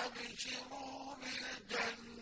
وَأَبْشِرُوا بِالْجَنَّةِ.